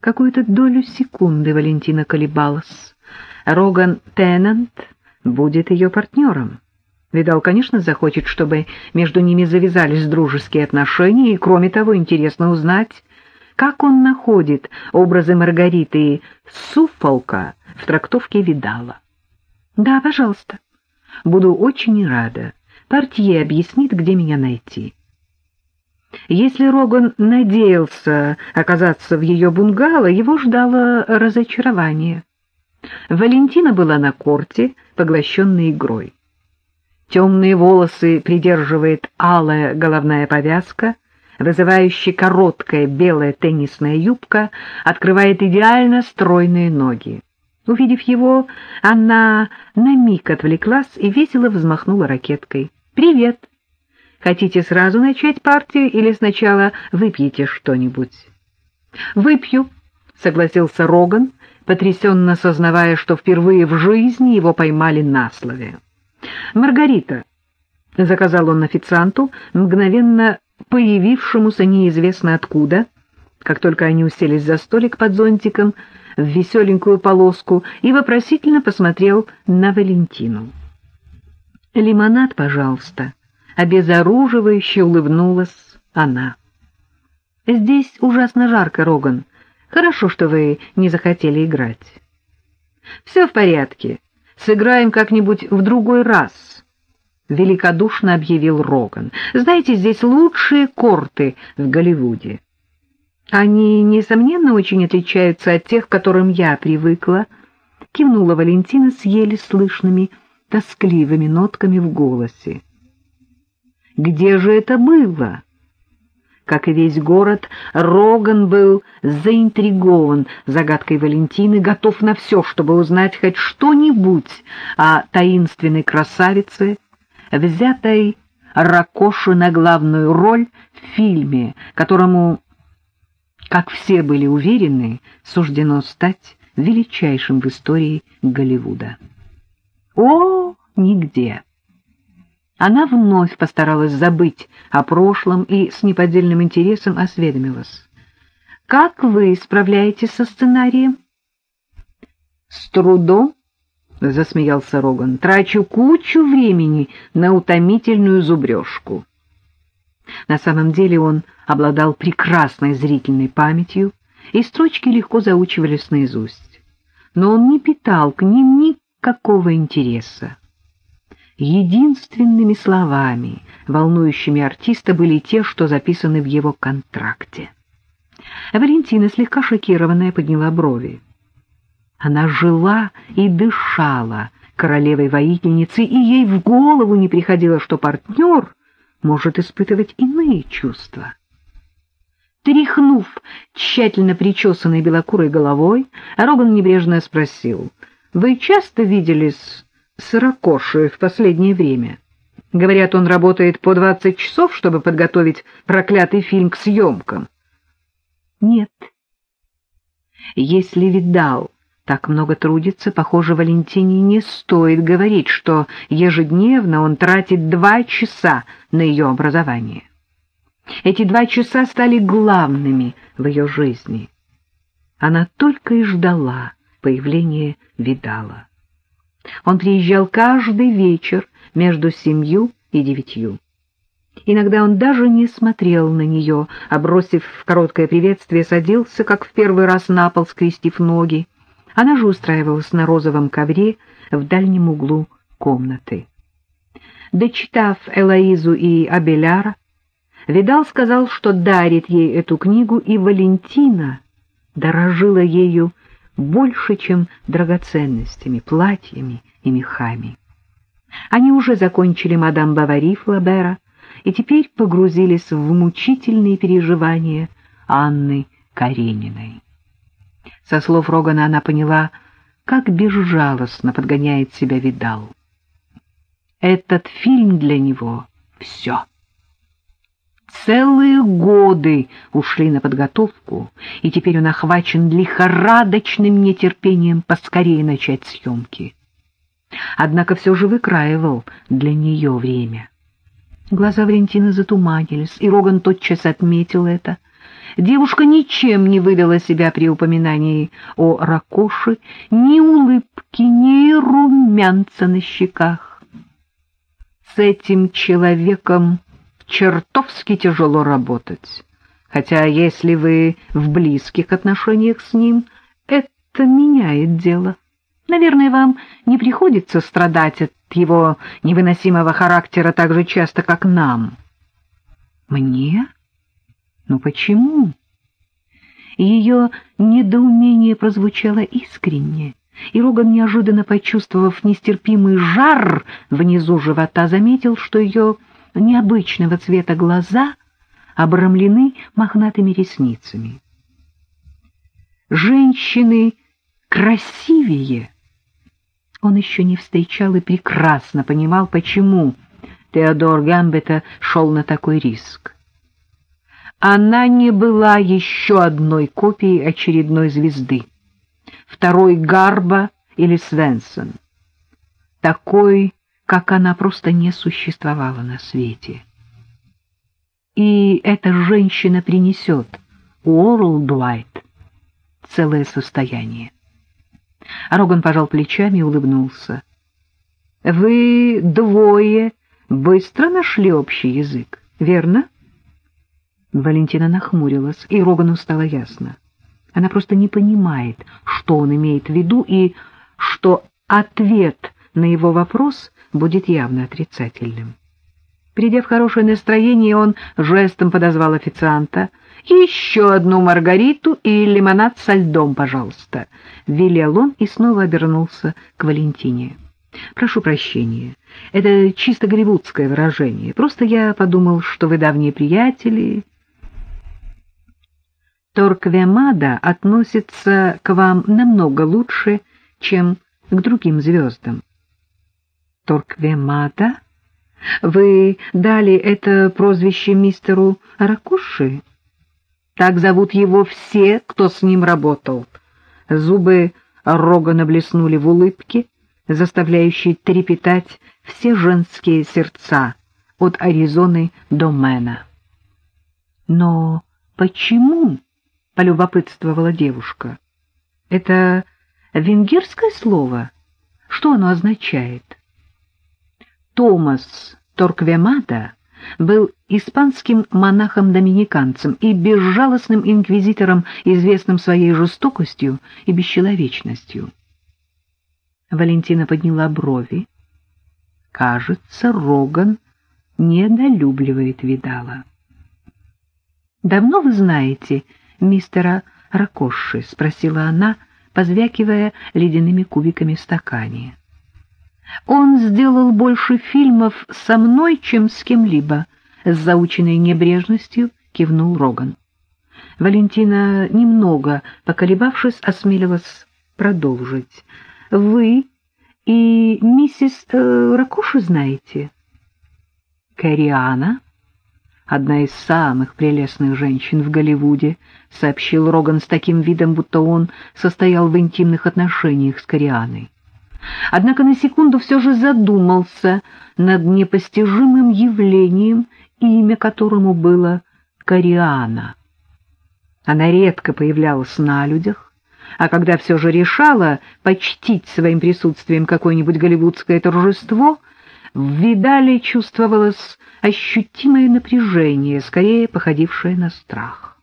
Какую-то долю секунды Валентина колебалась. Роган Теннант будет ее партнером. Видал, конечно, захочет, чтобы между ними завязались дружеские отношения, и, кроме того, интересно узнать, как он находит образы Маргариты и Суффолка в трактовке Видала. Да, пожалуйста. Буду очень рада. Портье объяснит, где меня найти. Если Роган надеялся оказаться в ее бунгало, его ждало разочарование. Валентина была на корте, поглощенной игрой. Темные волосы придерживает алая головная повязка, вызывающая короткая белая теннисная юбка открывает идеально стройные ноги. Увидев его, она на миг отвлеклась и весело взмахнула ракеткой. «Привет! Хотите сразу начать партию или сначала выпьете что-нибудь?» «Выпью», — согласился Роган, потрясенно сознавая, что впервые в жизни его поймали на слове. «Маргарита», — заказал он официанту, мгновенно появившемуся неизвестно откуда, как только они уселись за столик под зонтиком в веселенькую полоску, и вопросительно посмотрел на Валентину. «Лимонад, пожалуйста», — обезоруживающе улыбнулась она. «Здесь ужасно жарко, Роган. Хорошо, что вы не захотели играть». «Все в порядке. Сыграем как-нибудь в другой раз», — великодушно объявил Роган. «Знаете, здесь лучшие корты в Голливуде». «Они, несомненно, очень отличаются от тех, к которым я привыкла», — кивнула Валентина с еле слышными, тоскливыми нотками в голосе. «Где же это было?» Как и весь город, Роган был заинтригован загадкой Валентины, готов на все, чтобы узнать хоть что-нибудь о таинственной красавице, взятой Ракоши на главную роль в фильме, которому, как все были уверены, суждено стать величайшим в истории Голливуда. О, нигде! Она вновь постаралась забыть о прошлом и с неподдельным интересом осведомилась. «Как вы справляетесь со сценарием?» «С трудом», — засмеялся Роган, — «трачу кучу времени на утомительную зубрежку». На самом деле он обладал прекрасной зрительной памятью, и строчки легко заучивались наизусть. Но он не питал к ним никакого интереса. Единственными словами, волнующими артиста, были те, что записаны в его контракте. Валентина, слегка шокированная, подняла брови. Она жила и дышала королевой-воительницей, и ей в голову не приходило, что партнер может испытывать иные чувства. Тряхнув тщательно причесанной белокурой головой, Роган небрежно спросил, «Вы часто виделись с Ракоши в последнее время. Говорят, он работает по двадцать часов, чтобы подготовить проклятый фильм к съемкам. Нет. Если Видал так много трудится, похоже, Валентине не стоит говорить, что ежедневно он тратит два часа на ее образование. Эти два часа стали главными в ее жизни. Она только и ждала появления Видала. Он приезжал каждый вечер между семью и девятью. Иногда он даже не смотрел на нее, а, бросив короткое приветствие, садился, как в первый раз на пол, скрестив ноги. Она же устраивалась на розовом ковре в дальнем углу комнаты. Дочитав Элоизу и Абеляра, Видал сказал, что дарит ей эту книгу, и Валентина дорожила ею больше, чем драгоценностями, платьями и мехами. Они уже закончили мадам Бавари Флабера и теперь погрузились в мучительные переживания Анны Карениной. Со слов Рогана она поняла, как безжалостно подгоняет себя Видал. Этот фильм для него — все. Целые годы ушли на подготовку, и теперь он охвачен лихорадочным нетерпением поскорее начать съемки. Однако все же выкраивал для нее время. Глаза Валентины затуманились, и Роган тотчас отметил это. Девушка ничем не выдала себя при упоминании о Ракоше, ни улыбки, ни румянца на щеках. С этим человеком чертовски тяжело работать, хотя если вы в близких отношениях с ним, это меняет дело. Наверное, вам не приходится страдать от его невыносимого характера так же часто, как нам. Мне? Но почему? Ее недоумение прозвучало искренне, и Роган, неожиданно почувствовав нестерпимый жар внизу живота, заметил, что ее необычного цвета глаза обрамлены мохнатыми ресницами. Женщины красивее. Он еще не встречал и прекрасно понимал, почему Теодор Гамбета шел на такой риск. Она не была еще одной копией очередной звезды, второй Гарба или Свенсон. Такой, как она, просто не существовала на свете. И эта женщина принесет Уорлдуайт целое состояние. Роган пожал плечами и улыбнулся. — Вы двое быстро нашли общий язык, верно? — Валентина нахмурилась, и Рогану стало ясно. Она просто не понимает, что он имеет в виду, и что ответ на его вопрос будет явно отрицательным. Придя в хорошее настроение, он жестом подозвал официанта. «Еще одну маргариту и лимонад со льдом, пожалуйста», — велел он и снова обернулся к Валентине. «Прошу прощения, это чисто голливудское выражение. Просто я подумал, что вы давние приятели...» Торквемада относится к вам намного лучше, чем к другим звездам. Торквемада? Вы дали это прозвище мистеру Ракуши? Так зовут его все, кто с ним работал. Зубы Рогана блеснули в улыбке, заставляющей трепетать все женские сердца от Аризоны до Мэна. Но почему полюбопытствовала девушка. Это венгерское слово? Что оно означает? Томас Торквемада был испанским монахом-доминиканцем и безжалостным инквизитором, известным своей жестокостью и бесчеловечностью. Валентина подняла брови. Кажется, Роган недолюбливает Видала. «Давно вы знаете мистера Ракоши? — спросила она, позвякивая ледяными кубиками в стакане. — Он сделал больше фильмов со мной, чем с кем-либо, — с заученной небрежностью кивнул Роган. Валентина, немного поколебавшись, осмелилась продолжить. — Вы и миссис э, Ракоши знаете? — Кориана? — одна из самых прелестных женщин в Голливуде, — сообщил Роган с таким видом, будто он состоял в интимных отношениях с Корианой. Однако на секунду все же задумался над непостижимым явлением, имя которому было Кориана. Она редко появлялась на людях, а когда все же решала почтить своим присутствием какое-нибудь голливудское торжество, в Видале чувствовалось ощутимое напряжение, скорее походившее на страх.